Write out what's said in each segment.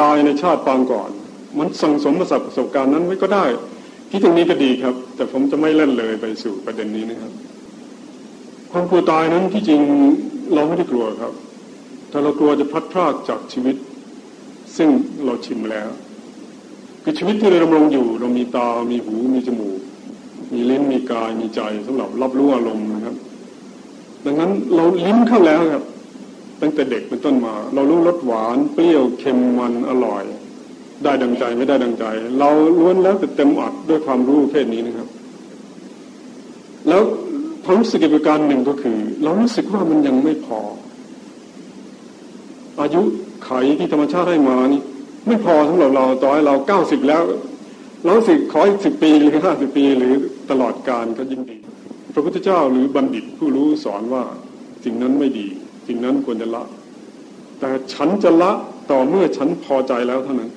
ตายในชาติปางก่อน มันสั่งสมประสบการณ์นั้นไว้ก็ได้ที่ตรงนี้ก็ดีครับ แต่ผมจะไม่เล่นเลยไปสู่ประเด็นนี้นะครับ ความกลัวตายนั้นที่จริงเราไม่ได้กลัวครับ แต่เรากลัวจะพลัดพรากจากชีวิต ซึ่งเราชิมแล้วคือชีวิตที่เราดำรงอยู่ เรามีตา มีหู มีจมูก มีลิ้น มีกาย มีใจสำหรับรับรู้อารมณ์นะครับ ดังนั้นเราลิ้มเข้าแล้วครับ ตั้งแต่เด็กเป็นต้นมา เรารู้รสหวานเปรี้ยวเค็มมันอร่อย ได้ดังใจไม่ได้ดังใจ เราล้วนแล้วแต่เต็มอัดด้วยความรู้เพศนี้นะครับ แล้วความรู้สึกอีกประการหนึ่งก็คือ เรารู้สึกว่ามันยังไม่พอ อายุไขที่ธรรมชาติให้มานี่ไม่พอสำหรับเราต่อให้เราเก้าสิบแล้วเราสิขออีกสิบปีหรือห้าสิบปีหรือตลอดการก็ยิ่งดี พระพุทธเจ้าหรือบัณฑิตผู้รู้สอนว่าสิ่งนั้นไม่ดี สิ่งนั้นควรจะละ แต่ฉันจะละต่อเมื่อฉันพอใจแล้วเท่านั้น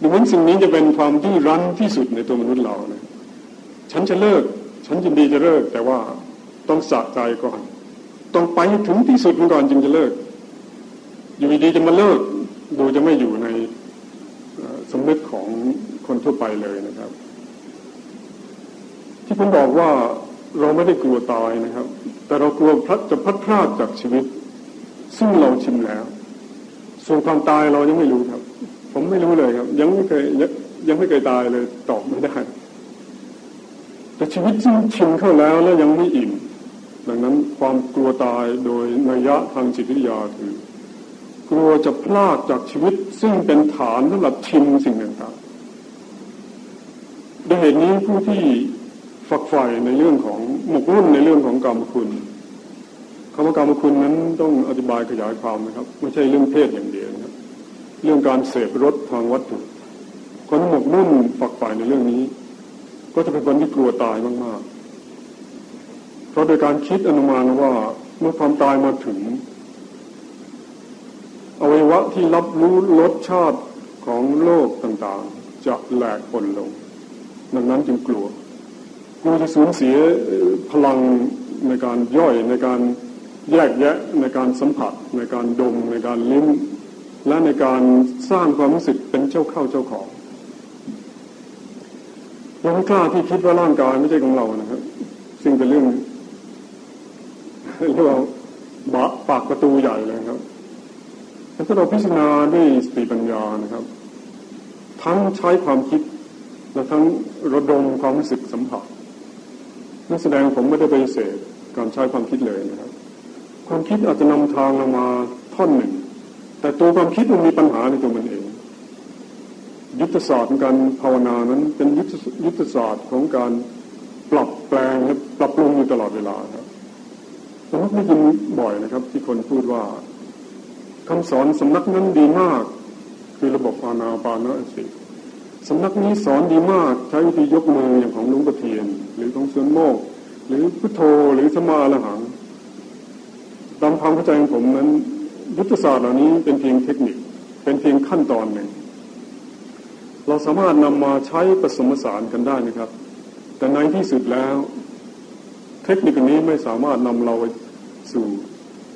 ดูเหมือนสิ่งนี้จะเป็นความดื้อรั้นที่สุดในตัวมนุษย์เรานะฉันจะเลิก ฉันยินดีจะเลิก แต่ว่าต้องสะใจก่อน ต้องไปถึงที่สุดก่อนจึงจะเลิก อยู่ดีจะมาเลิก ดูจะไม่อยู่ในสมนึกของคนทั่วไปเลยนะครับ ที่ผมบอกว่า เราไม่ได้กลัวตายนะครับ แต่เรากลัวพลัดจะพัดพลาดจากชีวิต ซึ่งเราชิมแล้ว ส่วนความตายเรายังไม่รู้ครับ ผมไม่รู้เลยครับ ยังไม่เคยยังไม่เคยตายเลยตอบไม่ได้ แต่ชีวิตที่ชิมเข้าแล้วแล้วยังไม่อิ่มดังนั้นความกลัวตายโดยนัยยะทางจิตวิทยาคือ กลัวจะพลาดจากชีวิต ซึ่งเป็นฐานสำหรับชิมสิ่งต่างๆด้วยเหตุนี้ผู้ที่ ฝักใฝ่ในเรื่องของหมกมุ่นในเรื่องของกรรมคุณคำว่ากรรมคุณนั้นต้องอธิบายขยายความนะครับ ไม่ใช่เรื่องเพศอย่างเดียวนะครับ เรื่องการเสพรสทางวัตถุ คนหมกมุ่นฝักใฝ่ในเรื่องนี้ ก็จะเป็นคนที่กลัวตายมากๆ เพราะโดยการคิดอนุมานว่าเมื่อความตายมาถึงอวัยวะที่รับรู้รสชาติของโลกต่างๆ จะแหลกปนลง ดังนั้นจึงกลัว กลัวจะสูญเสียพลังในการย่อยในการแยกแยะในการสัมผัส ในการดม ในการลิ้มและในการสร้างความรู้สึกเป็นเจ้าเข้าเจ้าของยังไม่กล้าที่คิดว่าร่างกายไม่ใช่ของเรานะครับ ซึ่งเป็นเรื่องเรียกว่าปากประตูใหญ่เลยครับถ้าเราพิจารณาด้วยสติปัญญานะครับ ทั้งใช้ความคิดและทั้งระดมความรู้สึกสัมผัส นั่นแสดงผมไม่ได้ไปเสดการใช้ความคิดเลยนะครับ ความคิดอาจจะนำทางเรามาท่อนหนึ่ง แต่ตัวความคิดมันมีปัญหาในตัวมันเอง ยุทธศาสตร์ของการภาวนานั้นเป็นยุทธศาสตร์ของการปรับแปลงและปรับปรุงอยู่ตลอดเวลาครับผมไม่ยินบ่อยนะครับ ที่คนพูดว่าคำสอนสำนักนั้นดีมาก คือระบบอานาปานะสิ สำนักนี้สอนดีมากใช้วิธียกมืออย่างของลุงประเทียน หรือของเสือนโมก หรือพุทโธหรือสมาละหังตามความเข้าใจของผมนั้นยุทธศาสตร์เหล่านี้เป็นเพียงเทคนิคเป็นเพียงขั้นตอนหนึ่ง เราสามารถนำมาใช้ผสมผสานกันได้นะครับ แต่ในที่สุดแล้ว เทคนิคนี้ไม่สามารถนำเราสู่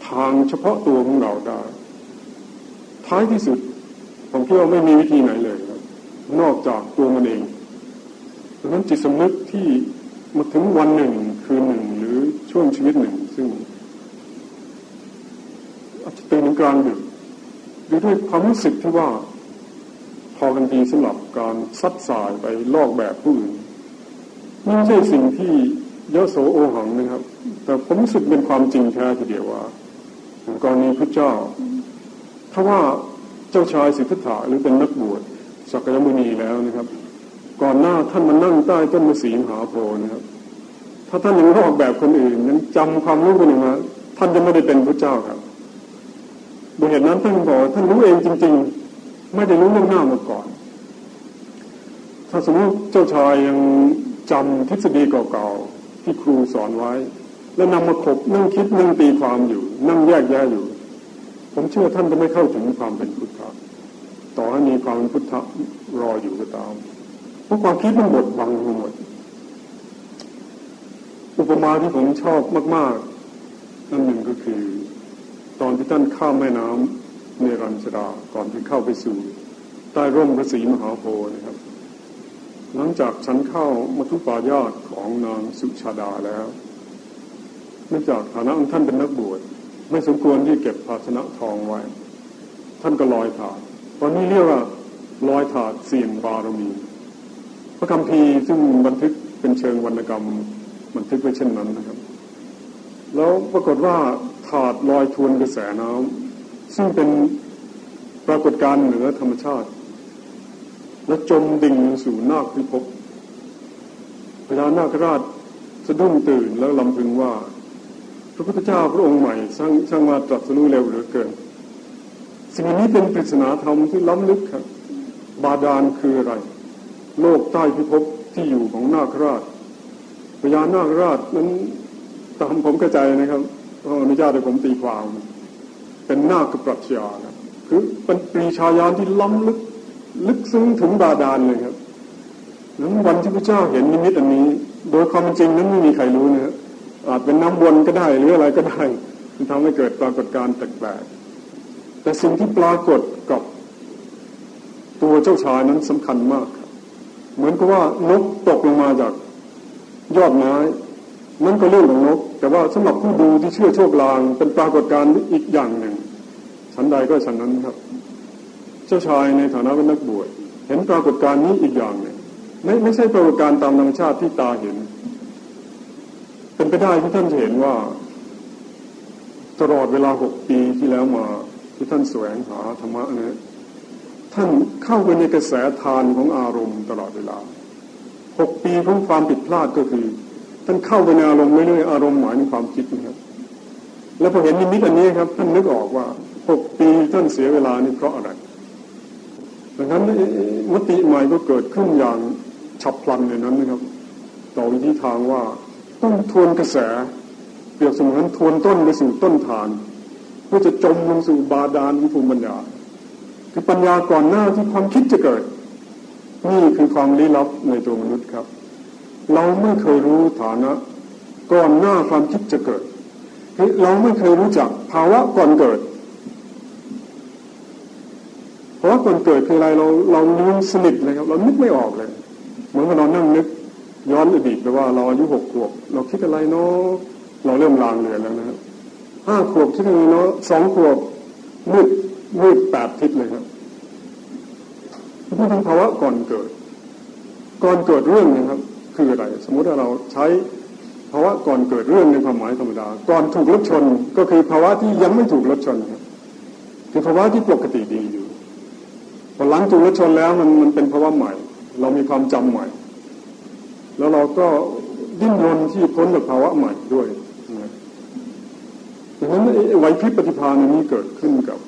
ทางเฉพาะตัวของเราได้ ท้ายที่สุดผมคิดว่าไม่มีวิธีไหนเลย นอกจากตัวมันเองดังนั้นจิตสำนึกที่มาถึงวันหนึ่งคืนหนึ่งหรือช่วงชีวิตหนึ่ง ซึ่งอาจจะตื่นกลางดึกหรือด้วยความรู้สึกที่ว่าพอกันทีสำหรับการซัดสายไปลอกแบบผู้อื่นไม่ใช่สิ่งที่เยอะโสโอหังนะครับ แต่ผมรู้สึกเป็นความจริงแท้ทีเดียวว่ากรณีพระเจ้า ถ้าว่าเจ้าชายสิทธัตถะหรือเป็นนักบวช สักยมุนีแล้วนะครับ ก่อนหน้าท่านมานั่งใต้ต้นมะสีมหาโพนะครับ ถ้าท่านยังลอกแบบคนอื่นนั้นจำความรู้คนอื่นมาท่านจะไม่ได้เป็นพระเจ้าครับโดยเหตุนั้นท่านบอกท่านรู้เองจริง ๆ ไม่ได้รู้เรื่องหน้ามาก่อน ถ้าสมมติเจ้าชายยังจำทฤษฎีเก่าๆที่ครูสอนไว้ แล้วนำมาขบนั่งคิดนั่งตีความอยู่ นั่งแยกแยะอยู่ ผมเชื่อท่านจะไม่เข้าถึงความเป็นพุทธะ ต่อให้มีความพุทธะรออยู่ก็ตามเพราะความคิดมันบดบังหมด อุปมาที่ผมชอบมากๆนั่นหนึ่งก็คือ ตอนที่ท่านข้ามแม่น้ำเนรัญชดาก่อนที่เข้าไปสู่ ใต้ร่มพระศรีมหาโพธิ์นะครับ หลังจากฉันเข้ามัทุปายาตของนางสุชาดาแล้วเนื่องจากฐานะของท่านเป็นนักบวชไม่สมควรที่เก็บภาชนะทองไว้ ท่านก็ลอยถาด ตอนนี้เรียกว่าลอยถาดเสี่ยงบารมี พระคัมภีซึ่งบันทึกเป็นเชิงวรรณกรรมบันทึกไว้เช่นนั้นนะครับ แล้วปรากฏว่าถาดลอยทวนกระแสน้ำซึ่งเป็นปรากฏการณ์เหนือธรรมชาติ และจมดิ่งสู่นาคพิภพเวลานาคราชสะดุ้งตื่นแล้วลำพึงว่า พระพุทธเจ้าพระองค์ใหม่ช่างช่างมาตรัสรู้เร็วเหลือเกิน สิ่งนี้เป็นปริศนาธรรมที่ล้ำลึกครับ บาดาลคืออะไร โลกใต้พิภพที่อยู่ของนาคราชพญานาคราชนั้นตามผมเข้าใจนะครับขออนุญาตให้ผมตีความเป็นนาคปรัชญานะคือเป็นปรีชาญาณที่ล้ำลึก ลึกซึ้งถึงบาดาลเลยครับนั้นวันที่พระเจ้าเห็นนิมิตอันนี้ โดยความจริงนั้นไม่มีใครรู้นะอาจเป็นน้ำวนก็ได้หรืออะไรก็ได้มันทำให้เกิดปรากฏการณ์แปลกๆ แต่สิ่งที่ปรากฏกับตัวเจ้าชายนั้นสำคัญมาก เหมือนกับว่านกตกลงมาจากยอดไม้นั่นก็เรื่องของนก แต่ว่าสำหรับผู้ดูที่เชื่อโชคลาง เป็นปรากฏการณ์อีกอย่างหนึ่งฉันใดก็ฉันนั้นครับ เจ้าชายในฐานะเป็นนักบวชเห็นปรากฏการณ์นี้อีกอย่างหนึ่งไม่ไม่ใช่ปรากฏการณ์ตามธรรมชาติที่ตาเห็น เป็นไปได้ที่ท่านจะเห็นว่า ตลอดเวลาหกปีที่แล้วมา ที่ท่านแสวงหาธรรมะนะท่านเข้าไปในกระแสทานของอารมณ์ตลอดเวลาหกปีของความผิดพลาดก็คือ ท่านเข้าไปในอารมณ์เรื่อยอารมณ์หมายถึงความคิดนะครับ แล้วพอเห็นนิมิตอันนี้ครับ ท่านนึกออกว่าหกปีท่านเสียเวลานี่เพราะอะไรดังนั้นมติใหม่ก็เกิดขึ้นอย่างฉับพลันในนั้นนะครับ ต่อวิธีทางว่าต้องทวนกระแสเปรียบเสมือนทวนต้นไปสู่ต้นฐาน เพื่อจะจมลงสู่บาดาลของภูมิปัญญา คือปัญญาก่อนหน้าที่ความคิดจะเกิด นี่คือความลี้ลับในตัวมนุษย์ครับ เราไม่เคยรู้ฐานะ ก่อนหน้าความคิดจะเกิดเราไม่เคยรู้จักภาวะก่อนเกิดเพราะว่าก่อนเกิดคืออะไรเราเราลืมสนิทเลยครับ เรานึกไม่ออกเลย เหมือนกับเรานั่งนึกย้อนอดีตไปว่าเราอายุหกขวบเราคิดอะไรเนาะเราเริ่มลางเลือนแล้วนะครับ ห้าขวบคิดอะไรเนาะสองขวบมืดมืดแปดทิศเลยครับพูดถึงภาวะก่อนเกิด ก่อนเกิดเรื่องนะครับ คืออะไร สมมุติว่าเราใช้ภาวะก่อนเกิดเรื่องในความหมายธรรมดา ก่อนถูกรถชนก็คือภาวะที่ยังไม่ถูกรถชนครับคือภาวะที่ปกติดีอยู่พอหลังถูกรถชนแล้วมันมันเป็นภาวะใหม่ เรามีความจำใหม่ แล้วเราก็ดิ้นรนที่พ้นจากภาวะใหม่ด้วย ดังนั้นไหวพริบปฏิภาณนี้เกิดขึ้นกับ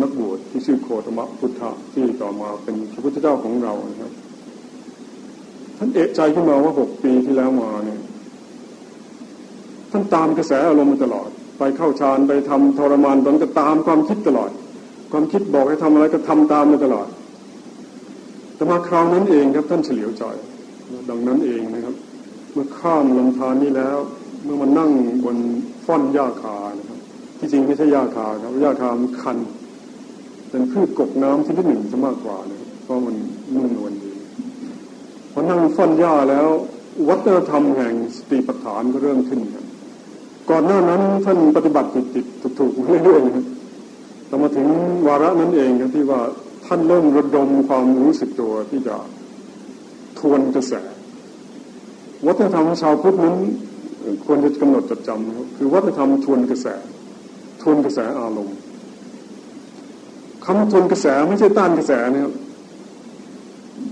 นักบวชที่ชื่อโคตมะพุทธะที่ต่อมาเป็นพระพุทธเจ้าของเรานะครับท่านเอะใจขึ้นมาว่าหกปีที่แล้วมาเนี่ยท่านตามกระแสอารมณ์มาตลอด ไปเข้าฌานไปทำทรมานตอนก็ตามความคิดตลอด ความคิดบอกให้ทำอะไรก็ทำตามมาตลอด แต่มาคราวนั้นเองครับท่านเฉลียวใจดังนั้นเองนะครับ เมื่อข้ามลำธารนี้แล้ว เมื่อมานั่งบนฟ่อนหญ้าคานะครับ ที่จริงไม่ใช่หญ้าคาครับหญ้าคามันคัน เป็นพืชกกน้ำที่ที่หนึ่งจะมากกว่าเนะเพราะมันนุ่มนวลดีพอนั่งฟันหญ้าแล้ว วัฒนธรรมแห่งสติปัฏฐานก็เริ่มขึ้นครับก่อนหน้านั้นท่านปฏิบัติติดติดถูกๆเรื่อยๆครับแต่มาถึงวาระนั้นเองครับที่ว่าท่านเริ่มระดมความรู้สึกตัวที่จะทวนกระแส วัฒนธรรมชาวพุทธนั้นควรจะกำหนดจดจำคือวัฒนธรรมทวนกระแส ทวนกระแสอารมณ์คำทวนกระแสไม่ใช่ต้านกระแสนะครับ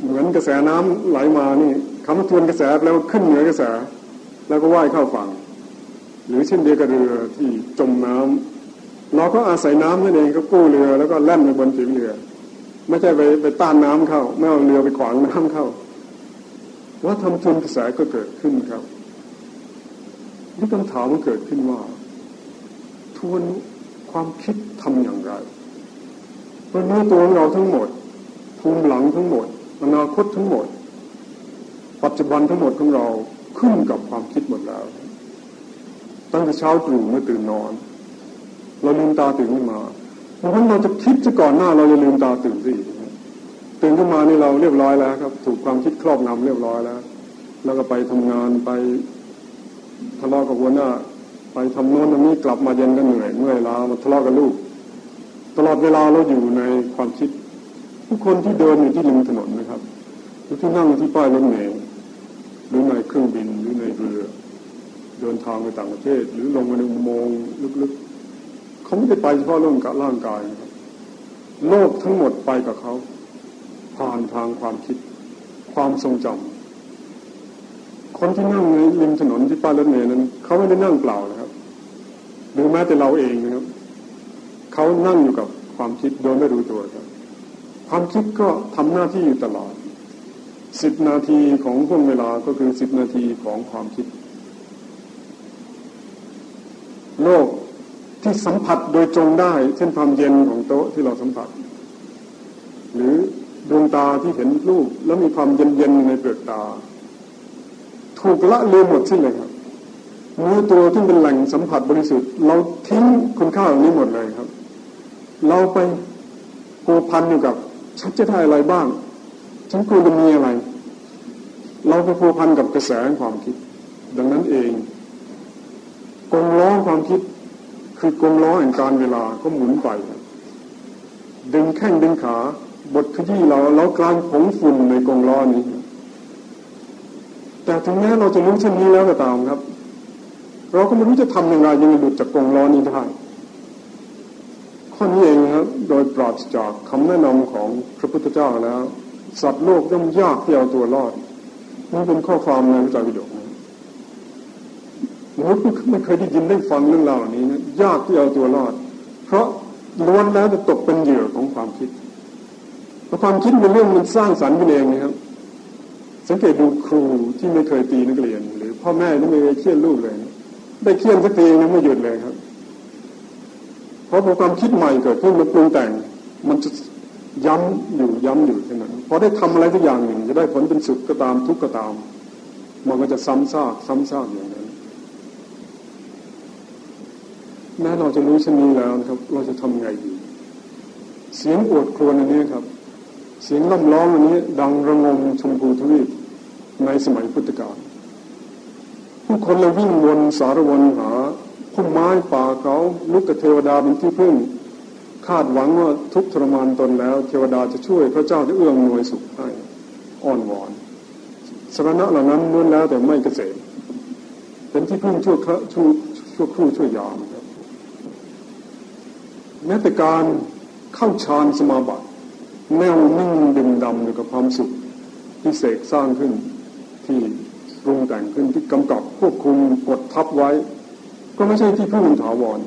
เหมือนกระแสน้ำไหลมานี่คำทวนกระแสแล้วขึ้นเหนือกระแส แล้วก็ว่ายเข้าฝั่ง หรือเช่นเดียวกับเรือที่จมน้ำเราก็อาศัยน้ำนั่นเองก็กู้เรือแล้วก็แล่นไปบนผิวเรือ ไม่ใช่ไปไปต้านน้ำเข้า ไม่เอาเรือไปขวางน้ำเข้าว่าทำทวนกระแสก็เกิดขึ้นครับนี่คำถามมันเกิดขึ้นว่า ทวนความคิดทำอย่างไรเพราะเนื้ตัวของเราทั้งหมด ภูมิหลังทั้งหมด อนาคตทั้งหมด ปัจจุบันทั้งหมดของเราขึ้นกับความคิดหมดแล้ว ตั้งแต่เช้าตรู่เมื่อตื่นนอน เราลืมตาตื่นขึ้นมาเพราะฉะนั้นเราจะคิดจะก่อนหน้าเราจะลืมตาตื่นสิตื่นขึ้นมานี่เราเรียบร้อยแล้วครับ ถูกความคิดครอบงำเรียบร้อยแล้ว แล้วก็ไปทำงานไปทะเลาะกับหัวหน้า ไปทำโน้นทำนี้กลับมาเย็นก็เหนื่อยเมื่อยล้ามาทะเลาะกับลูก ตลอดเวลาเราอยู่ในความคิด ผู้คนที่เดินอยู่ที่ริมถนนนะครับหรือที่นั่งที่ป้ายรถเมล์หรือในเครื่องบินหรือในเรือเดินทางไปต่างประเทศ หรือลงมาในอุโมงค์ลึกๆเขาไม่ได้ไปเฉพาะเรื่องกับร่างกายนะครับโลกทั้งหมดไปกับเขา ผ่านทางความคิด ความทรงจำคนที่นั่งในริมถนนที่ป้ายรถเมล์นั้นเขาไม่ได้นั่งเปล่านะค หรือแม้แต่เราเองนะครับเขานั่งอยู่กับความคิดโดยไม่รู้ตัวครับ ความคิดก็ทำหน้าที่อยู่ตลอดสิบนาทีของห่วงเวลาก็คือสิบนาทีของความคิด โลกที่สัมผัสโดยตรงได้ เช่นความเย็นของโต๊ะที่เราสัมผัส หรือดวงตาที่เห็นรูปแล้วมีความเย็นๆในเปลือกตา ถูกละลืมหมดสิ้นเลยครับ เนื้อตัวที่เป็นแหล่งสัมผัสบริสุทธิ์ เราทิ้งคุณค่าเหล่านี้หมดเลยครับ เราไปผูกพันอยู่กับฉันจะได้อะไรบ้าง ฉันควรจะมีอะไร เราไปผูกพันกับกระแสความคิด ดังนั้นเองกงล้อความคิดคือกงล้อแห่งการเวลาก็หมุนไปดึงแข้งดึงขาบทขยี้เราเรากลายผงฝุ่นในกงล้อนี้ แต่ถึงแม้เราจะรู้เช่นนี้แล้วก็ตามครับ เราก็ไม่รู้จะทำอย่างไรยังหลุดจากกงล้อนี้ได้ ข้อนี้เองครับโดยปราศจากคำแนะนำของพระพุทธเจ้าแล้ว สัตว์โลกย่อมยากที่เอาตัวรอดนี่เป็นข้อความในพระเจ้าวิโดกนะมนุษย์ไม่เคยได้ยินได้ฟังเรื่องราวนี้นะยากที่เอาตัวรอด เพราะล้วนแล้วจะตกเป็นเหยื่อของความคิดเพราะความคิดเป็นเรื่องมันสร้างสรรค์ขึ้นเองนะครับ สังเกตดูครูที่ไม่เคยตีนักเรียน หรือพ่อแม่ที่ไม่เคยเคี่ยนลูกเลย ได้เคี่ยนสักทีนะไม่หยุดเลยครับ เพราะพอความคิดใหม่เกิดขึ้นมันปรุงแต่ง มันจะย้ำอยู่ย้ำอยู่แค่นั้นพอได้ทำอะไรสักอย่างหนึ่ง จะได้ผลเป็นสุขก็ตามทุกข์ก็ตาม มันก็จะซ้ำซากซ้ำซากอย่างนั้นแม้เราจะรู้เช่นนี้แล้วครับ เราจะทำไงดีเสียงอวดครวญอันนี้ครับ เสียงล่ำร้องอันนี้ ดังระงมชมพูทวีปในสมัยพุทธกาล ผู้คนเลยวิ่งวนสารวนหาพุ่มไม้ป่าเขาลุกกับเทวดาเป็นที่พึ่ง คาดหวังว่าทุกทรมานตนแล้ว เทวดาจะช่วยพระเจ้าจะเอื้อมหน่วยสุขให้อ่อนวอนสรณะเหล่านั้นล้วนแล้วแต่ไม่เกษมเป็นที่พึ่งชั่วครู่ชั่วครู่ชั่วยามครับแม้แต่การเข้าฌานสมาบัติแนวนิ่งดึงดำอยู่กับความสุขที่เสกสร้างขึ้นที่ รุงแต่งขึ้นที่กำกับควบคุมกดทับไว้ ก็ไม่ใช่ที่พึ่งถาวร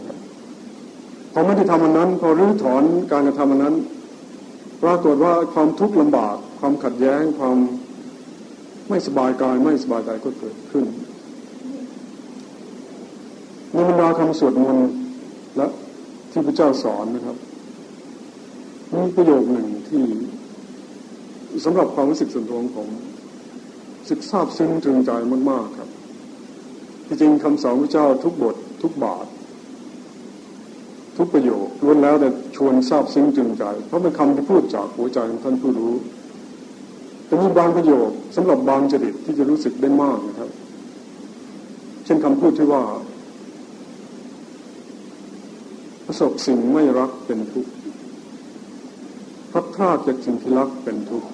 พอไม่ได้ทำอันนั้น พอรื้อถอนการกระทำอันนั้นปรากฏว่าความทุกข์ลำบาก ความขัดแย้งความไม่สบายกายไม่สบายใจก็เกิดขึ้นในบรรดาคำสวดมนต์และที่พระเจ้าสอนนะครับมีประโยคหนึ่งที่สำหรับความรู้สึกส่วนตัวของผม สึกซาบซึ้งถึงใจมาก ๆ ครับ ที่จริงคำสอนพระเจ้าทุกบท ทุกบาท ทุกประโยคล้วนแล้วแต่ชวนทราบซึ้งจึงใจ เพราะเป็นคำที่พูดจากหัวใจของท่านผู้รู้แต่มีบางประโยคสำหรับบางจริตที่จะรู้สึกได้มากนะครับ เช่นคำพูดที่ว่า ประสบสิ่งไม่รักเป็นทุกข์พัดพลาดจากสิ่งที่รักเป็นทุกข์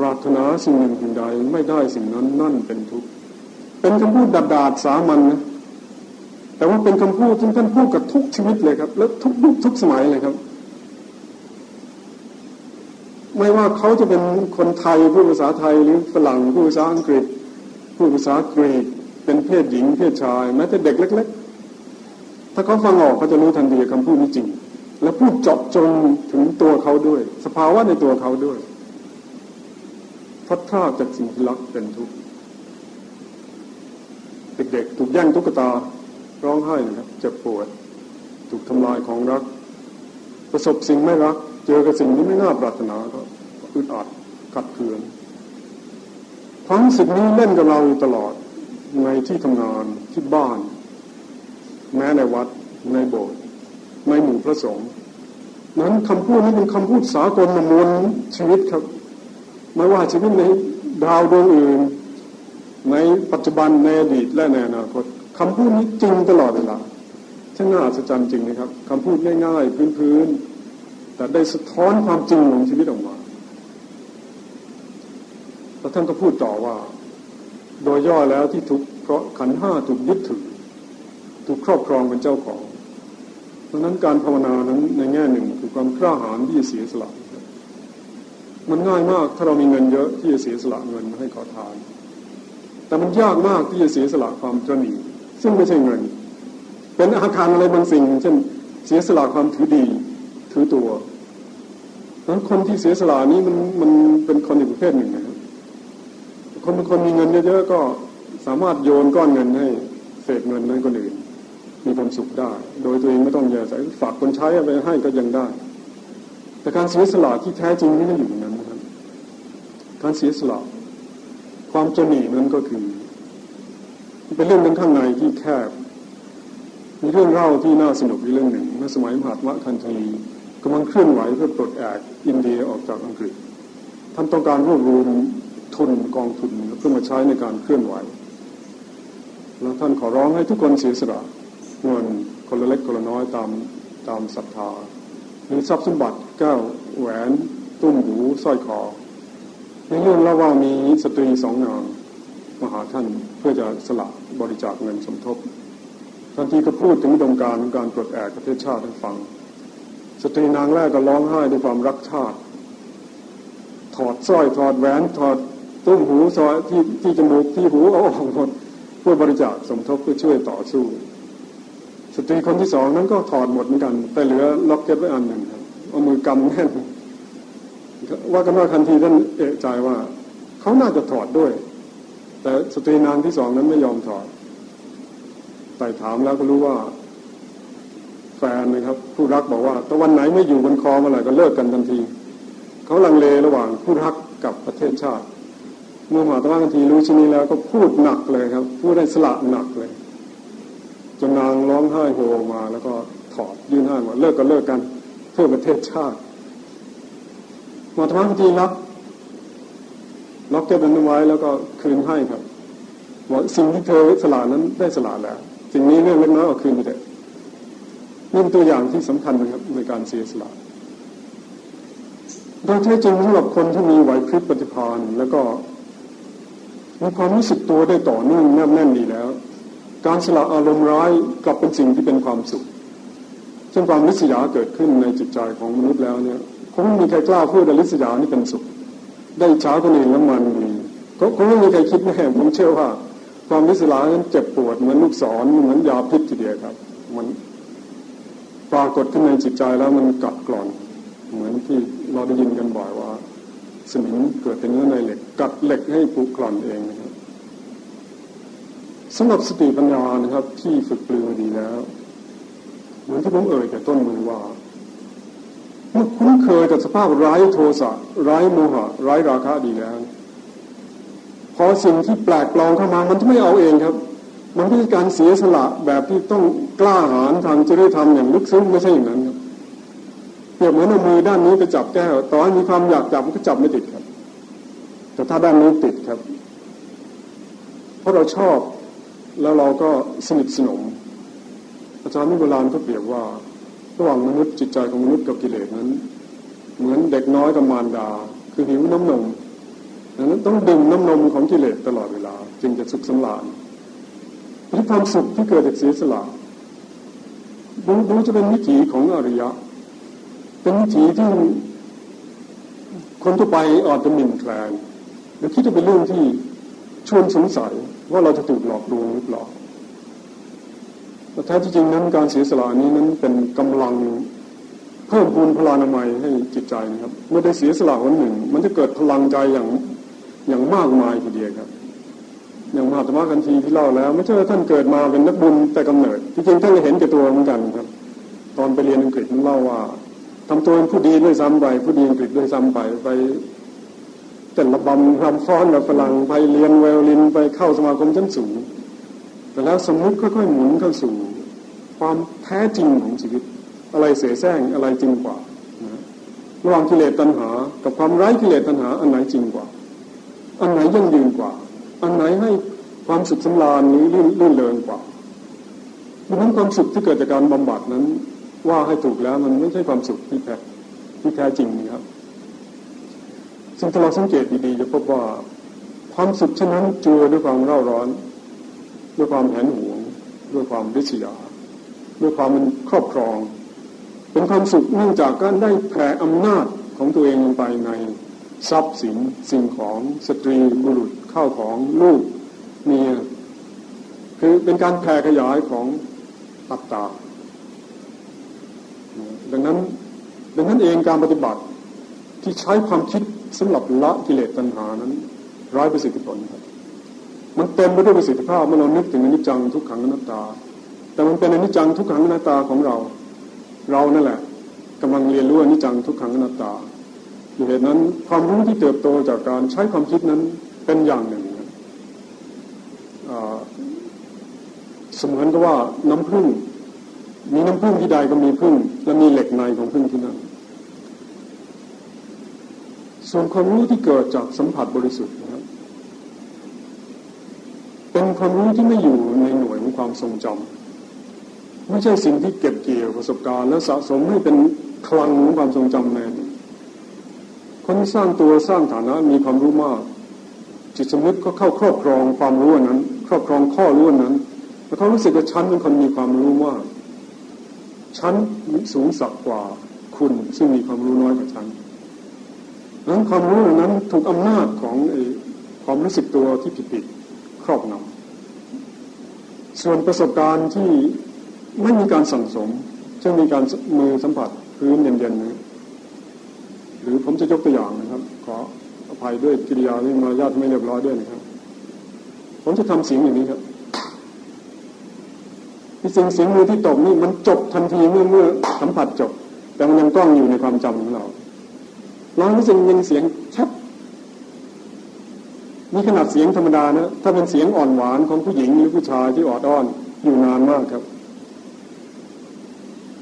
ปรารถนาสิ่งหนึ่งสิ่งใดไม่ได้สิ่งนั้นนั่นเป็นทุกข์เป็นคำพูดดาดาสามัญนะแต่ว่าเป็นคำพูดที่ท่านพูดกับทุกชีวิตเลยครับ แล้วทุกยุคทุกสมัยเลยครับ ไม่ว่าเขาจะเป็นคนไทยพูดภาษาไทยหรือฝรั่งพูดภาษาอังกฤษพูดภาษากรีกเป็นเพศหญิงเพศชายแม้แต่เด็กเล็ก ๆ ถ้าเขาฟังออกเขาจะรู้ทันทีคำพูดนี้จริง และพูดเจาะจงถึงตัวเขาด้วย สภาวะในตัวเขาด้วย พัดพลาดจากสิ่งที่รักเป็นทุกข์เด็กๆถูกแย่งตุ๊กตาร้องไห้นะครับเจ็บปวด ถูกทำลายของรัก ประสบสิ่งไม่รัก เจอกับสิ่งที่ไม่น่าปรารถนาก็อึดอัดขัดเคืองความสึกนี้เล่นกับเราตลอดในที่ทำงานที่บ้าน แม้ในวัดในโบสถ์ในหมู่พระสงฆ์นั้นคำพูดนี้เป็นคำพูดสากลมวลชีวิตครับ ไม่ว่าชีวิตในดาวดวงอื่น ในปัจจุบันในอดีตและในอนาคตคำพูดนี้จริงตลอดเวลาช่างน่าอัศจรรย์จริงนะครับคำพูดง่ายๆพื้นๆแต่ได้สะท้อนความจริงของชีวิตออกมาแล้วท่านก็พูดต่อว่า โดยย่อแล้วที่ทุกเพราะขันห้าถูกยึดถือถูกครอบครองเป็นเจ้าของเพราะนั้นการภาวนานั้นในแง่หนึ่งคือความกล้าหาญที่จะเสียสละ มันง่ายมากถ้าเรามีเงินเยอะที่จะเสียสละเงินให้ขอทาน แต่มันยากมากที่จะเสียสละความตรนีซึ่งไม่ใช่เงิน เป็นอาคารอะไรบางสิ่ง เช่นเสียสละความถือดี ถือตัวนั้นคนที่เสียสละนี้มันมันเป็นคนอีกประเภทหนึ่งนะครับคนบางคนมีเงินเยอะๆก็สามารถโยนก้อนเงินให้เศษเงินนั้นคนอื่นมีความสุขได้ โดยตัวเองไม่ต้องแย่ใส่ฝากคนใช้ไปให้ก็ยังได้ แต่การเสียสละที่แท้จริงไม่ได้อยู่ตรงนั้นนะครับการเสียสละความจนีนั้นก็คือเป็นเรื่องข้างในที่แคบ มีเรื่องเล่าที่น่าสนุกอีกเรื่องหนึ่งเมื่อสมัยมหาตมะคันธีกำลังเคลื่อนไหวเพื่อปลดแอกอินเดียออกจากอังกฤษท่านต้องการรวบรวมทุนกองทุนเพื่อมาใช้ในการเคลื่อนไหว แล้วท่านขอร้องให้ทุกคนเสียสละเงินคนละเล็กคนละน้อยตามตามศรัทธา หรือทรัพย์สมบัติแก้วแหวนตุ้มหูสร้อยคอในเรื่องเล่าว่ามีสตรีสองนางมาหาท่านเพื่อจะสละบริจาคเงินสมทบทันทีก็พูดถึงดงการการปลดแอกประเทศชาติให้ฟัง สตรีนางแรกก็ร้องไห้ด้วยความรักชาติ ถอดสร้อยถอดแหวนถอดตุ้มหูซอยที่ที่จมูกที่หูเอาออกหมดเพื่อบริจาคสมทบเพื่อช่วยต่อสู้ สตรีคนที่สองนั้นก็ถอดหมดเหมือนกัน แต่เหลือล็อกเก็ตไว้อันหนึ่งครับเอามือกำแน่นว่ากันว่าคานธีท่านเอะใจว่าเขาน่าจะถอดด้วย แต่สตรีนางที่สองนั้นไม่ยอมถอดไต่ถามแล้วก็รู้ว่า แฟนนะครับ ผู้รักบอกว่าตะวันไหนไม่อยู่บนคอเมื่อไหร่ก็เลิกกันทันทีเขาลังเลระหว่างผู้รักกับประเทศชาติเมื่อมาตะวันทันทีรู้ชนี้แล้วก็พูดหนักเลยครับ พูดได้สละหนักเลย จนนางร้องไห้โฮมา แล้วก็ถอดยื่นให้ว่าเลิกก็เลิกกัน เพื่อประเทศชาติมาทำพิธีรับล็อกเก็บนั้นไว้แล้วก็คืนให้ครับว่าสิ่งที่เธอสละนั้นได้สละแล้วสิ่งนี้เรื่องเล็กน้อยก็คืนไปเถอะนี่เป็นตัวอย่างที่สำคัญนะครับในการเสียสละโดยแท้จริงสำหรับคนที่มีไหวพริบปฏิภาณแล้วก็มีความรู้สึกตัวได้ต่อเนื่องแนบแน่นดีแล้ว การสละอารมณ์ร้ายกลับเป็นสิ่งที่เป็นความสุขเช่นความลิษยาเกิดขึ้นในจิตใจของมนุษย์แล้วเนี่ยคงไม่มีใครกล้าพูดว่าลิษยานี่เป็นสุข ได้ช้าคนอื่นแล้วมันดีก็คงไม่มีใครคิดแน่ผมเชื่อว่า ความลิษยานั้นเจ็บปวดเหมือนลูกศรเหมือนยาพิษทีเดียวครับ มันปรากฏขึ้นในจิตใจแล้วมันกัดกร่อน เหมือนที่เราได้ยินกันบ่อยว่า สมิงเกิดเป็นเนื้อในเหล็กกัดเหล็กให้ปุกร่อนเองนะ สำหรับสติปัญญานะครับ ที่ฝึกปลือดีแล้ว เหมือนที่ผมเอ่ยแต่ต้นมือว่าเมื่อคุ้นเคยกับสภาพร้ายโทสะร้ายโมหะ ร้ายราคะดีแล้วพอสิ่งที่แปลกปลอมเข้ามามันจะไม่เอาเองครับ มันไม่ใช่การเสียสละแบบที่ต้องกล้าหาญทางจริยธรรมอย่างลึกซึ้งไม่ใช่อย่างนั้นครับเปรียบเหมือนเอามือด้านนี้ไปจับแก้วตอนมีความอยากจับมันก็จับไม่ติดครับ แต่ถ้าด้านนี้ติดครับ เพราะเราชอบ แล้วเราก็สนิทสนม อาจารย์นิโบราณก็เปรียบว่า ระหว่างมนุษย์จิตใจของมนุษย์กับกิเลสนั้น เหมือนเด็กน้อยกับมารดา คือหิวน้ำนมดังนั้นต้องดื่มน้ำนมของกิเลสตลอดเวลา จึงจะสุขสำราญหรือความสุขที่เกิดจากเสียสละดูดูจะเป็นวิถีของอริยะ เป็นวิถีที่คนทั่วไปอาจจะหมิ่นแคลนหรือคิดว่าเป็นเรื่องที่ชวนสงสัย ว่าเราจะถูกหลอกลวงหรือเปล่าแต่แท้ที่จริงนั้นการเสียสละนี้นั้นเป็นกำลังเพิ่มพูนพลานามัยให้จิตใจนะครับเมื่อได้เสียสละวันหนึ่ง มันจะเกิดพลังใจอย่างอย่างมากมายทีเดียวครับ อย่างมหาธรรมกันทีที่เล่าแล้ว ไม่ใช่ว่าท่านเกิดมาเป็นนักบุญแต่กำเนิดที่จริงท่านเห็นแก่ตัวเหมือนกันครับ ตอนไปเรียนอังกฤษท่านเล่าว่าทำตัวเป็นผู้ดีด้วยซ้ำไปผู้ดีอังกฤษด้วยซ้ำไปไป แต่ระบำรำฟ้อนแบบฝรั่งไปเรียนไวโอลินไปเข้าสมาคมชั้นสูง แต่แล้วสมมติค่อยๆหมุนเข้าสู่ ความแท้จริงของชีวิต อะไรเสแสร้งอะไรจริงกว่าระหว่างกิเลสตัณหา กับความไร้กิเลสตัณหา อันไหนจริงกว่า อันไหนยั่งยืนกว่า อันไหนให้ความสุขสำราญหรือลื่นลื่นเลิงกว่าดังนั้นความสุขที่เกิดจากการบำบัดนั้น ว่าให้ถูกแล้วมันไม่ใช่ความสุขที่แท้ที่แท้จริงนะครับ ซึ่งถ้าเราสังเกตดีๆจะพบว่าความสุขเช่นนั้นจัวด้วยความเร่าร้อน ด้วยความแหนหวง ด้วยความริษยา ด้วยความมันครอบครอง เป็นความสุขเนื่องจากการได้แผ่อำนาจของตัวเองลงไปในทรัพย์สินสิ่งของสตรีบุรุษข้าวของลูกเมียคือเป็นการแผ่ขยายของอัตตาดังนั้นดังนั้นเองการปฏิบัติที่ใช้ความคิด สำหรับละกิเลสตัณหานั้นร้อยประสิทธิผลครับมันเต็มไปด้วยประสิทธิภาพเมื่อเรานึกถึงอนิจจังทุกขังอนัตตา แต่มันเป็นอนิจจังทุกขังอนัตตาของเรา เรานั่นแหละกำลังเรียนรู้อนิจจังทุกขังอนัตตาอยู่เหตุนั้นความรู้ที่เติบโตจากการใช้ความคิดนั้นเป็นอย่างหนึ่งเสมือนกับว่าน้ำพึ่ง มีน้ำพึ่งที่ใดก็มีพึ่ง และมีเหล็กในของพึ่งที่นั่น ส่วนความรู้ที่เกิดจากสัมผัสบริสุทธิ์นะครับเป็นความรู้ที่ไม่อยู่ในหน่วยของความทรงจำไม่ใช่สิ่งที่เก็บเกี่ยวประสบการณ์ และสะสมให้เป็นคลังของความทรงจำในคนที่สร้างตัวสร้างฐานะมีความรู้มาก จิตสำนึกก็เข้าครอบครองความรู้นั้น ครอบครองข้อรู้นั้นแล้วเขารู้สึกว่าฉันเป็นคนมีความรู้มากฉันสูงสักกว่าคุณซึ่งมีความรู้น้อยกว่าฉัน นั้นความรู้นั้นถูกอำนาจของความรู้สึกตัวที่ผิดๆครอบงำส่วนประสบการณ์ที่ไม่มีการสั่งสมเช่นมีการมือสัมผัสพื้นเย็นๆนะหรือผมจะยกตัวอย่างนะครับ ขออภัยด้วยกิริยาที่มารยาทไม่เรียบร้อยด้วยนะครับ ผมจะทำเสียงอย่างนี้ครับที่สิ่งเสียงมือที่ตกนี่มันจบทันทีเมื่อเมื่อสัมผัสจบ แต่มันยังกล้องอยู่ในความจำของเรา เรารู้สึกยังเสียงชัดนี่ขนาดเสียงธรรมดานะถ้าเป็นเสียงอ่อนหวานของผู้หญิงหรือผู้ชายที่ออดอ้อนอยู่นานมากครับ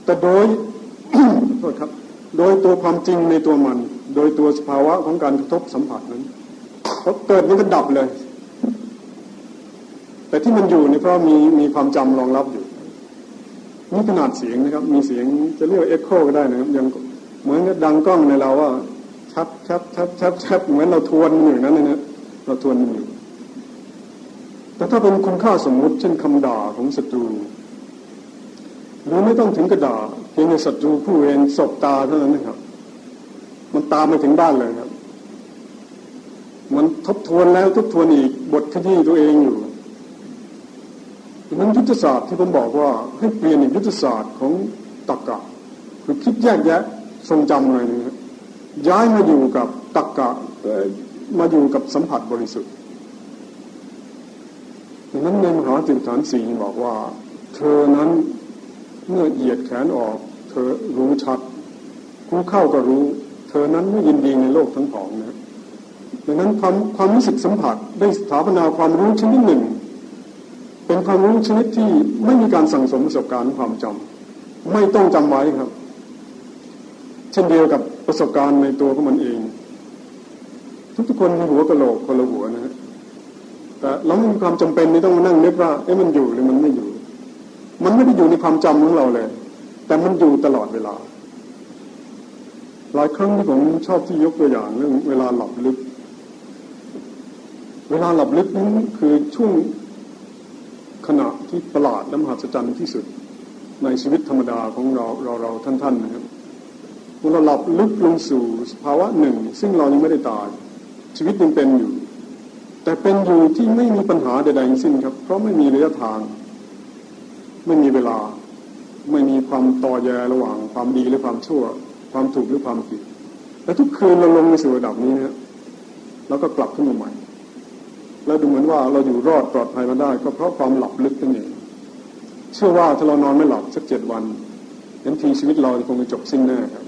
แต่ขอโทษครับ โดยตัวความจริงในตัวมัน โดยตัวสภาวะของการกระทบสัมผัสนั้นพอเกิดมันก็ดับเลย แต่ที่มันอยู่นี่เพราะมีมีความจำรองรับอยู่นี่ขนาดเสียงนะครับ มีเสียงจะเรียกว่าเอ็กโคก็ได้นะครับยังเหมือนกับดังก้องในเราว่า ชับชับชับชับชับเหมือนเราทวนอยู่นั้นเลยนะเราทวนอยู่แต่ถ้าเป็นคุณค่าสมมุติ เช่นคำด่าของศัตรูหรือไม่ต้องถึงกระด่าเพียงในศัตรูผู้เองศบตาเท่านั้นนะครับ มันตามไปถึงบ้านเลยครับมันทบทวนแล้วทบทวนอีกบทขยี้ตัวเองอยู่ดังนั้นยุทธศาสตร์ที่ผมบอกว่าให้เปลี่ยนยุทธศาสตร์ของตรรกะ คือคิดแยกแยะทรงจำหน่อยนึง ย้ายมาอยู่กับตรรกะมาอยู่กับสัมผัสบริสุทธิ์ดังนั้นในมหาติฐานสี่บอกว่า เธอนั้นเมื่อเหยียดแขนออก เธอรู้ชัดผู้เข้าก็รู้ เธอนั้นไม่ยินดีในโลกทั้งผองนะดังนั้นความความรู้สึกสัมผัสได้สถาปนาความรู้ชนิดหนึ่ง เป็นความรู้ชนิดที่ไม่มีการสั่งสมประสบการณ์ความจำไม่ต้องจำไว้ครับ เช่นเดียวกับ ประสบการณ์ในตัวของมันเอง ทุกๆคนมีหัวกะโหลกคนละหัวนะฮะแต่เราไม่มีความจำเป็นที่ต้องมานั่งนึกว่าเอ๊ะมันอยู่หรือมันไม่อยู่ มันไม่ได้อยู่ในความจำของเราเลย แต่มันอยู่ตลอดเวลา หลายครั้งที่ผมชอบที่ยกตัวอย่างเรื่อง เวลาหลับลึก เวลาหลับลึกนั้นคือช่วงขณะที่ประหลาดและมหัศจรรย์ที่สุดในชีวิตธรรมดาของเราเราเราท่านๆนะครับ มื่อเราหลับลึกลงสู่สภาวะหนึ่ง ซึ่งเรายังไม่ได้ตาย ชีวิตยังเป็นอยู่ แต่เป็นอยู่ที่ไม่มีปัญหาใดๆทั้งสิ้นครับ เพราะไม่มีระยะทาง ไม่มีเวลา ไม่มีความต่อแยระหว่าง ความดีและความชั่ว ความถูกหรือความผิดและทุกคืนเราลงในสู่ระดับนี้นะแล้วก็กลับขึ้นมาใหม่ แล้วดูเหมือนว่าเราอยู่รอดปลอดภัยมาได้ ก็เพราะความหลับลึกนั่นเองเชื่อว่าถ้าเรานอนไม่หลับสักเจ็ดวันนั้นทีชีวิตเราคงจะจบสิ้นแน่ครับ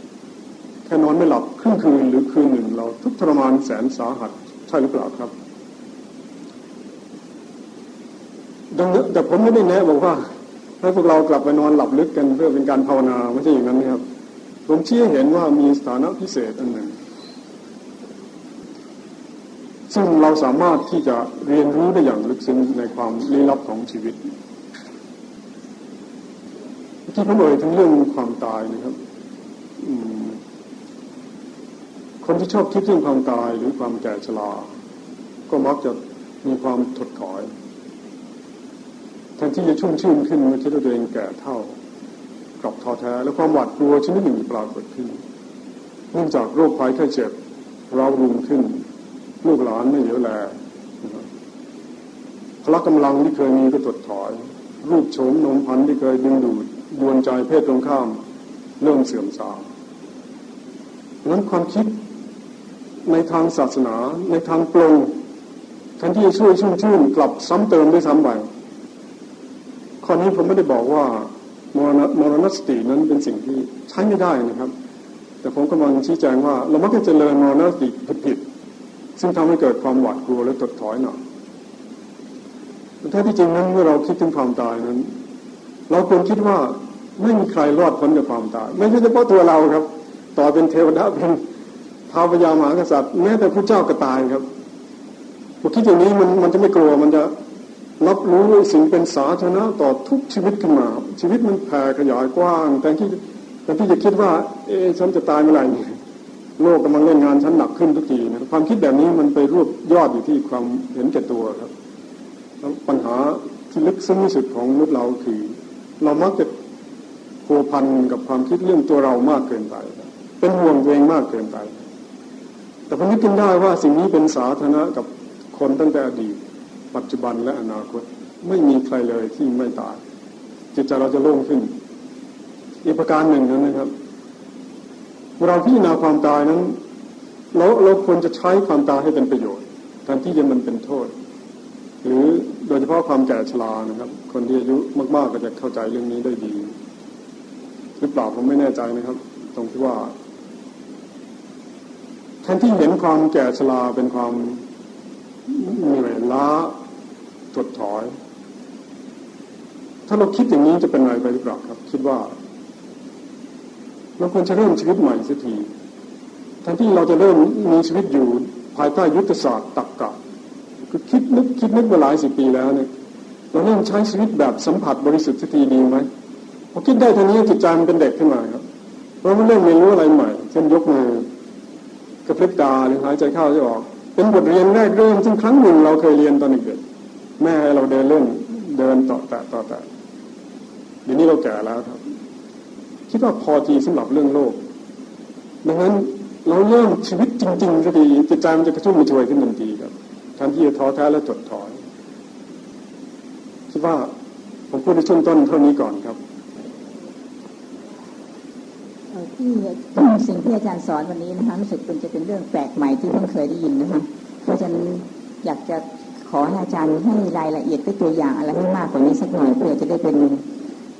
แค่นอนไม่หลับครึ่งคืนหรือคืนหนึ่งเราทุกทรมานแสนสาหัสใช่หรือเปล่าครับ ดังนั้นแต่ผมไม่ได้แนะบอกว่าให้พวกเรากลับไปนอนหลับลึกกันเพื่อเป็นการภาวนาไม่ใช่อย่างนั้นนะครับ ผมชี้เห็นว่ามีสถานะพิเศษอันหนึ่ง ซึ่งเราสามารถที่จะเรียนรู้ได้อย่างลึกซึ้งในความลี้ลับของชีวิตที่ผมเอ่ยถึงเรื่องความตายนะครับ คนที่ชอบคิดเรื่องความตายหรือความแก่ชราก็มักจะมีความถดถอยแทนที่จะชุ่มชื่นขึ้นเมื่อคิดว่าตัวเองแก่เท่ากลับท้อแท้ และความหวาดกลัวชนิดหนึ่งปรากฏขึ้นเนื่องจากโรคภัยไข้เจ็บเรารุนขึ้นลูกหลานไม่เหลียวแลพละกำลังที่เคยมีก็ถดถอย รูปโฉมนมพันที่เคยดึงดูดดวนใจเพศตรงข้าม เริ่มเสื่อมทรามนั้นความคิด ในทางศาสนา ในทางปรงแทนที่ช่วยชุ่มชื่นกลับซ้ำเติมด้วยซ้ำไปข้อนี้ผมไม่ได้บอกว่ามรณมรณสตินั้นเป็นสิ่งที่ใช้ไม่ได้นะครับ แต่ผมกำลังชี้แจงว่า เรามักจะเจริญมรณสติผิดๆซึ่งทำให้เกิดความหวาดกลัวและตดถอยหน่อยแท้ที่จริงนั้นเมื่อเราคิดถึงความตายนั้น เราควรคิดว่าไม่มีใครรอดพ้นจากความตาย ไม่ใช่เฉพาะตัวเราครับ ต่อเป็นเทวดาเป็น ท้าวพญามหากษัตริย์แม้แต่พระเจ้าก็ตายครับพอคิดอย่างนี้มันมันจะไม่กลัวมันจะรับรู้สิ่งเป็นสาธารณะต่อทุกชีวิตขึ้นมา ชีวิตมันแผ่ขยายกว้าง แต่ที่แต่ที่จะคิดว่า เอ๊ฉันจะตายเมื่อไหร่โลกกำลังเล่นงานชั้นหนักขึ้นทุกทีนะความคิดแบบนี้มันไปรวบยอดอยู่ที่ความเห็นแก่ตัวครับแล้วปัญหาที่ลึกซึ้งที่สุดของมนุษย์เราคือ เรามักจะพัวพันกับความคิดเรื่องตัวเรามากเกินไป เป็นห่วงตัวเองมากเกินไป แต่ผมนึกขึ้นได้ว่าสิ่งนี้เป็นสาธารณะกับคนตั้งแต่อดีต ปัจจุบันและอนาคตไม่มีใครเลยที่ไม่ตาย จิตใจเราจะโล่งขึ้น อีกประการหนึ่งนะครับ เราพิจารณาความตายนั้นเราเราควรจะใช้ความตายให้เป็นประโยชน์แทนที่จะมันเป็นโทษ หรือโดยเฉพาะความแก่ชรานะครับ คนที่อายุมากๆก็จะเข้าใจเรื่องนี้ได้ดี หรือเปล่าผมไม่แน่ใจนะครับ ตรงที่ว่า แทนที่เห็นความแก่ชราเป็นความเหนื่อยล้าถดถอย ถ้าเราคิดอย่างนี้จะเป็นอะไรไปหรือเปล่าครับ คิดว่าเราควรจะเริ่มชีวิตใหม่สักทีแทนที่เราจะเริ่มมีชีวิตอยู่ภายใต้ยุทธศาสตร์ตักกะคือคิดนึกคิดนึกมาหลายสิบปีแล้วเนี่ยเราเริ่มใช้ชีวิตแบบสัมผัสบริสุทธิ์สักทีดีไหมพอคิดได้ทีนี้จิตใจมันเป็นเด็กขึ้นมาครับเราะมันเริ่มเรียนรู้อะไรใหม่ เช่นยกมือ กระพริบตาหรือหายใจเข้าจะออก เป็นบทเรียนแรกเริ่มซึ่งครั้งหนึ่งเราเคยเรียนตอนเด็กแม่ให้เราเดินเล่นเดินต่อแตะต่อแตะเดี๋ยวนี้เราแก่แล้วครับ คิดว่าพอทีสำหรับเรื่องโลก ดังนั้นเราเริ่มชีวิตจริงๆก็ดีจิตใจมันจะกระชุ่มกระชวยขึ้นทันทีครับแทนที่จะท้อแท้และจดถอยคิดว่าผมพูดในช่วงต้นเท่านี้ก่อนครับ ที่สิ่งที่อาจารย์สอนวันนี้นะคะรู้สึกเป็นจะเป็นเรื่องแปลกใหม่ที่เพิ่งเคยได้ยินนะคะเพราะฉะนั้นอยากจะขอให้อาจารย์ให้รายละเอียดด้วยตัวอย่างอะไรให้มากกว่านี้สักหน่อยเพื่อจะได้เป็น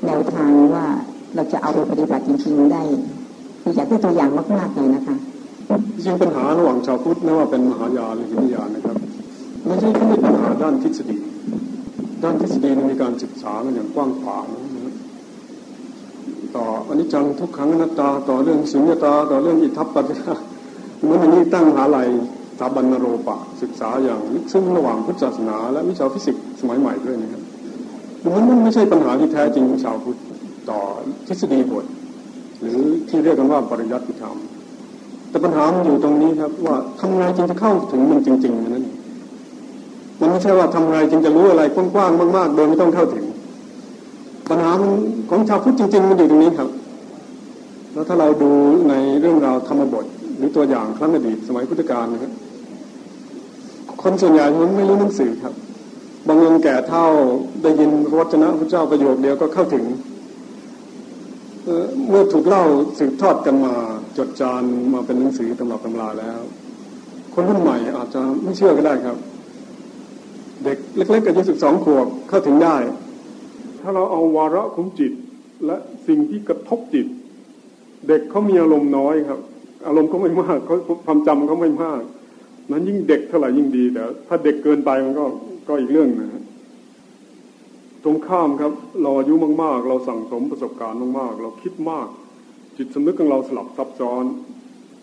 แนวทางว่าเราจะเอาไปปฏิบัติจริงๆได้ออยากได้ตัวอย่างมากๆเลยนะคะจริงปัญหาระหว่างชาวพุทธไม่ว่าเป็นมหายานหรือหินยานนะครับไม่ใช่แค่ปัญหาด้านทฤษฎี ด้านทฤษฎีมีการศึกษากันอย่างกว้างขวาง ต่ออนิจจังทุกขังอนัตตา ต่อเรื่องสุญญตา ต่อเรื่องอิทัปปัจจาเมื่อนี้ตั้งหาลัยสถาบันนโรปะ ศึกษาอย่างลึกซึ้งระหว่างพุทธศาสนา และวิชาฟิสิกส์สมัยใหม่ด้วยนะครับมันไม่ใช่ปัญหาที่แท้จริงของชาวพุทธต่อทฤษฎีบท หรือที่เรียกกันว่าปริยัติธรรม แต่ปัญหามันอยู่ตรงนี้ครับว่าทำไงจึงจะเข้าถึงมันจริงๆนั่นมันไม่ใช่ว่าทำไงจึงจะรู้อะไรกว้างๆมาก ๆ โดยไม่ต้องเข้าถึง ของชาวพุทธจริง ๆ มันอยู่ตรงนี้ครับ แล้วถ้าเราดูในเรื่องราวธรรมบท หรือตัวอย่างครั้งอดีตสมัยพุทธกาลนะครับคนส่วนใหญ่มันไม่รู้หนังสือครับ บางคนแก่เท่าได้ยินพระวจนะพระเจ้าประโยคเดียวก็เข้าถึงเมื่อถูกเล่าสืบทอดกันมาจดจานมาเป็นหนังสือตำรับตำราแล้ว คนรุ่นใหม่อาจจะไม่เชื่อก็ได้ครับ เด็กเล็กๆอายุสิบสองขวบเข้าถึงได้ ถ้าเราเอาวาระของจิต และสิ่งที่กระทบจิต เด็กเขามีอารมณ์น้อยครับ อารมณ์ก็ไม่มากเขาความจำเขาไม่มาก นั้นยิ่งเด็กเท่าไหร่ยิ่งดีแต่ถ้าเด็กเกินไปมันก็ก็อีกเรื่องนะตรงข้ามครับ เราอายุมาก ๆ เราสั่งสมประสบการณ์มากๆ เราคิดมาก จิตสำนึกของเราสลับซับซ้อน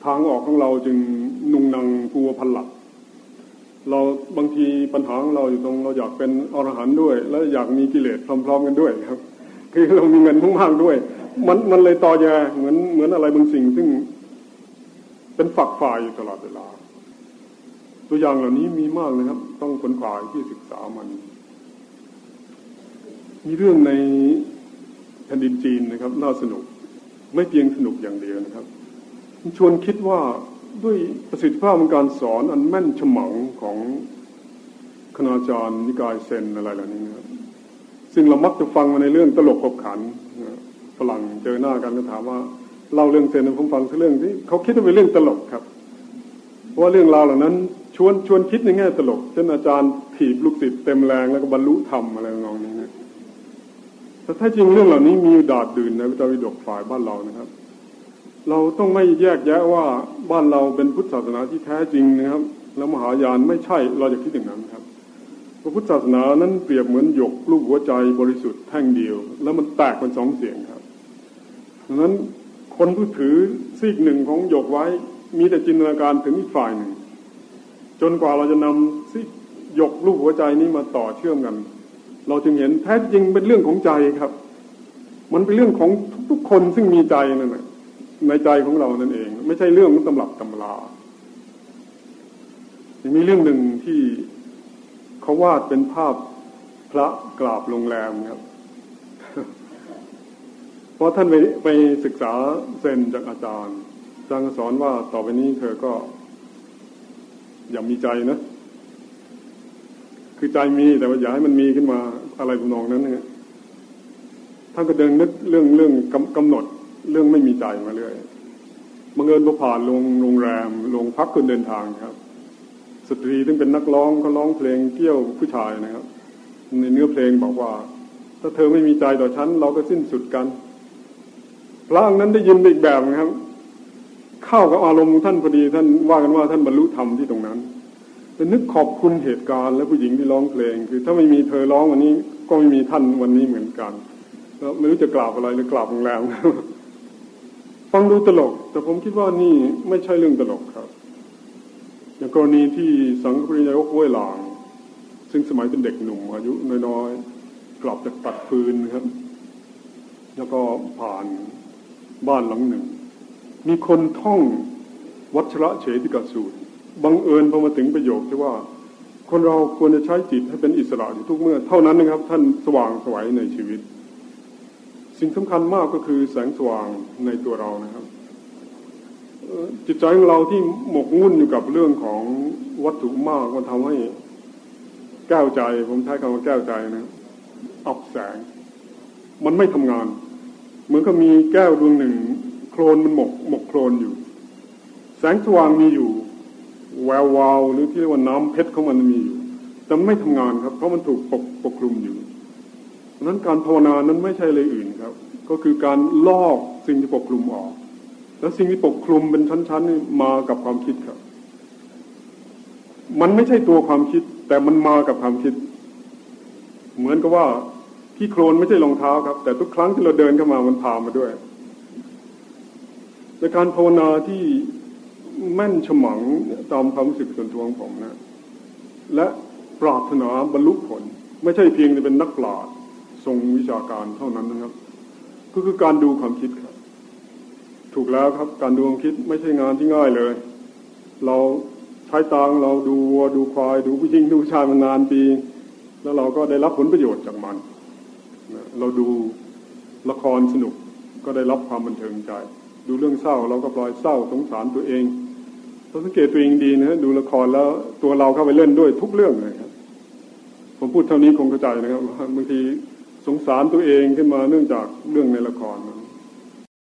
ทางออกของเราจึงนุ่งนังกลัวพันหลัก เราบางทีปัญหาของเราอยู่ตรงเราอยากเป็นอรหันต์ด้วย และอยากมีกิเลสพร้อมๆกันด้วยครับ คือเรามีเงินมากๆด้วย มันมันเลยต่อแยเหมือนเหมือนอะไรบางสิ่งซึ่ง เป็นฝักฝ่ายอยู่ตลอดเวลา ตัวอย่างเหล่านี้มีมากนะครับ ต้องคนขวายที่ศึกษามัน มีเรื่องในแผ่นดินจีนนะครับ น่าสนุก ไม่เพียงสนุกอย่างเดียวนะครับชวนคิดว่า ด้วยประสิทธิภาพของการสอนอันแม่นฉมังของคณาจารย์นิกายเซนอะไรเหล่านี้นะครับซึ่งเรามักจะฟังมาในเรื่องตลกขบขันฝรั่งเจอหน้ากันก็ถามว่าเล่าเรื่องเซนผมฟังเรื่องที่เขาคิดว่าเป็นเรื่องตลกครับเพราะว่าเรื่องราวเหล่านั้นชวนชวนคิดในแง่ตลกเช่นอาจารย์ถีบลูกศิษย์เต็มแรงแล้วก็บรรลุธรรมอะไรงองนี้นะแต่ถ้าจริงเรื่องเหล่านี้มีดาดดื่นในวิจารวิดกฝ่ายบ้านเรานะครับ เราต้องไม่แยกแยะว่าบ้านเราเป็นพุทธศาสนาที่แท้จริงนะครับ แล้วมหายานไม่ใช่เราจะคิดอย่างนั้นครับพระพุทธศาสนานั้นเปรียบเหมือนหยกลูกหัวใจบริสุทธิ์แท่งเดียว แล้วมันแตกเป็นสองเสียงครับดังนั้นคนผู้ถือซีกหนึ่งของหยกไว้ มีแต่จินตนาการถึงอีกฝ่ายหนึ่ง จนกว่าเราจะนำซีกหยกลูกหัวใจนี้มาต่อเชื่อมกัน เราจึงเห็นแท้จริงเป็นเรื่องของใจครับ มันเป็นเรื่องของทุกๆคนซึ่งมีใจนั่นแหละ ในใจของเรานั่นเอง ไม่ใช่เรื่องของตำรับตำรามีเรื่องหนึ่งที่เขาวาดเป็นภาพพระกราบโรงแรมครับเพราะท่านไปไปศึกษาเซนจากอาจารย์อาจารย์สอนว่าต่อไปนี้เธอก็ อย่ามีใจนะ คือใจมีแต่ว่าอย่าให้มันมีขึ้นมาอะไรทำนองนั้นเนี่ยท่านก็เดินนึกเรื่องเรื่องกำหนด เรื่องไม่มีใจมาเรื่อยบังเอิญพอผ่านลงโรงแรมลงพักคนเดินทางครับ สตรีซึ่งเป็นนักร้องเขาร้องเพลงเกี่ยวผู้ชายนะครับ ในเนื้อเพลงบอกว่า ถ้าเธอไม่มีใจต่อฉันเราก็สิ้นสุดกัน พระองนั้นได้ยินอีกแบบนะครับ เข้ากับอารมณ์ท่านพอดีท่านว่ากันว่าท่านบรรลุธรรมที่ตรงนั้นเป็นนึกขอบคุณเหตุการณ์และผู้หญิงที่ร้องเพลง คือถ้าไม่มีเธอร้องวันนี้ก็ไม่มีท่านวันนี้เหมือนกันแล้วไม่รู้จะกราบอะไรหรือกราบโรงแรม ฟังดูตลก แต่ผมคิดว่านี่ไม่ใช่เรื่องตลกครับอย่างกรณีที่สังฆปริยายกห้วยหลาง ซึ่งสมัยเป็นเด็กหนุ่มอายุน้อยๆ กลับจากตัดฟืนครับ แล้วก็ผ่านบ้านหลังหนึ่ง มีคนท่องวัชระเฉติกสูตรบังเอิญพอมาถึงประโยคที่ว่า คนเราควรจะใช้จิตให้เป็นอิสระอยู่ทุกเมื่อ เท่านั้นนะครับ ท่านสว่างสวัยในชีวิต สิ่งสำคัญมากก็คือแสงสว่างในตัวเรานะครับจิตใจของเราที่หมกมุ่นอยู่กับเรื่องของวัตถุมากมันทำให้แก้วใจ ผมใช้คำว่าแก้วใจนะอับแสง มันไม่ทำงาน เหมือนกับมีแก้วดวงหนึ่ง โคลนมันหมกหมกโคลนอยู่ แสงสว่างมีอยู่ แวววาวหรือที่เรียกว่าน้ำเพชรของมันมีอยู่แต่ไม่ทำงานครับ เพราะมันถูกปกปกคลุมอยู่ นั้นการภาวนานั้นไม่ใช่เลยอื่นครับ ก็คือการลอกสิ่งที่ปกคลุมออก แล้วสิ่งที่ปกคลุมเป็นชั้นๆนี่มากับความคิดครับ มันไม่ใช่ตัวความคิด แต่มันมากับความคิด เหมือนกับว่าที่โคลนไม่ใช่รองเท้าครับ แต่ทุกครั้งที่เราเดินเข้ามามันพามาด้วยในการภาวนาที่แม่นฉมังตามความรู้สึกส่วนตัวของผมนะ และปรารถนาบรรลุผล ไม่ใช่เพียงแต่เป็นนักปราชญ์ ทรงวิชาการเท่านั้นนะครับ ก็คือการดูความคิดครับ ถูกแล้วครับการดูความคิดไม่ใช่งานที่ง่ายเลย เราใช้ตังเราดูวัวดูควาย ดูผู้หญิงดูชายมานานปี แล้วเราก็ได้รับผลประโยชน์จากมัน เราดูละครสนุกก็ได้รับความบันเทิงใจ ดูเรื่องเศร้าเราก็ปล่อยเศร้าสงสารตัวเองเราสังเกตตัวเองดีนะดูละครแล้วตัวเราเข้าไปเล่นด้วยทุกเรื่องเลยครับ ผมพูดเท่านี้คงเข้าใจนะครับบางที สงสารตัวเองขึ้นมาเนื่องจากเรื่องในละคร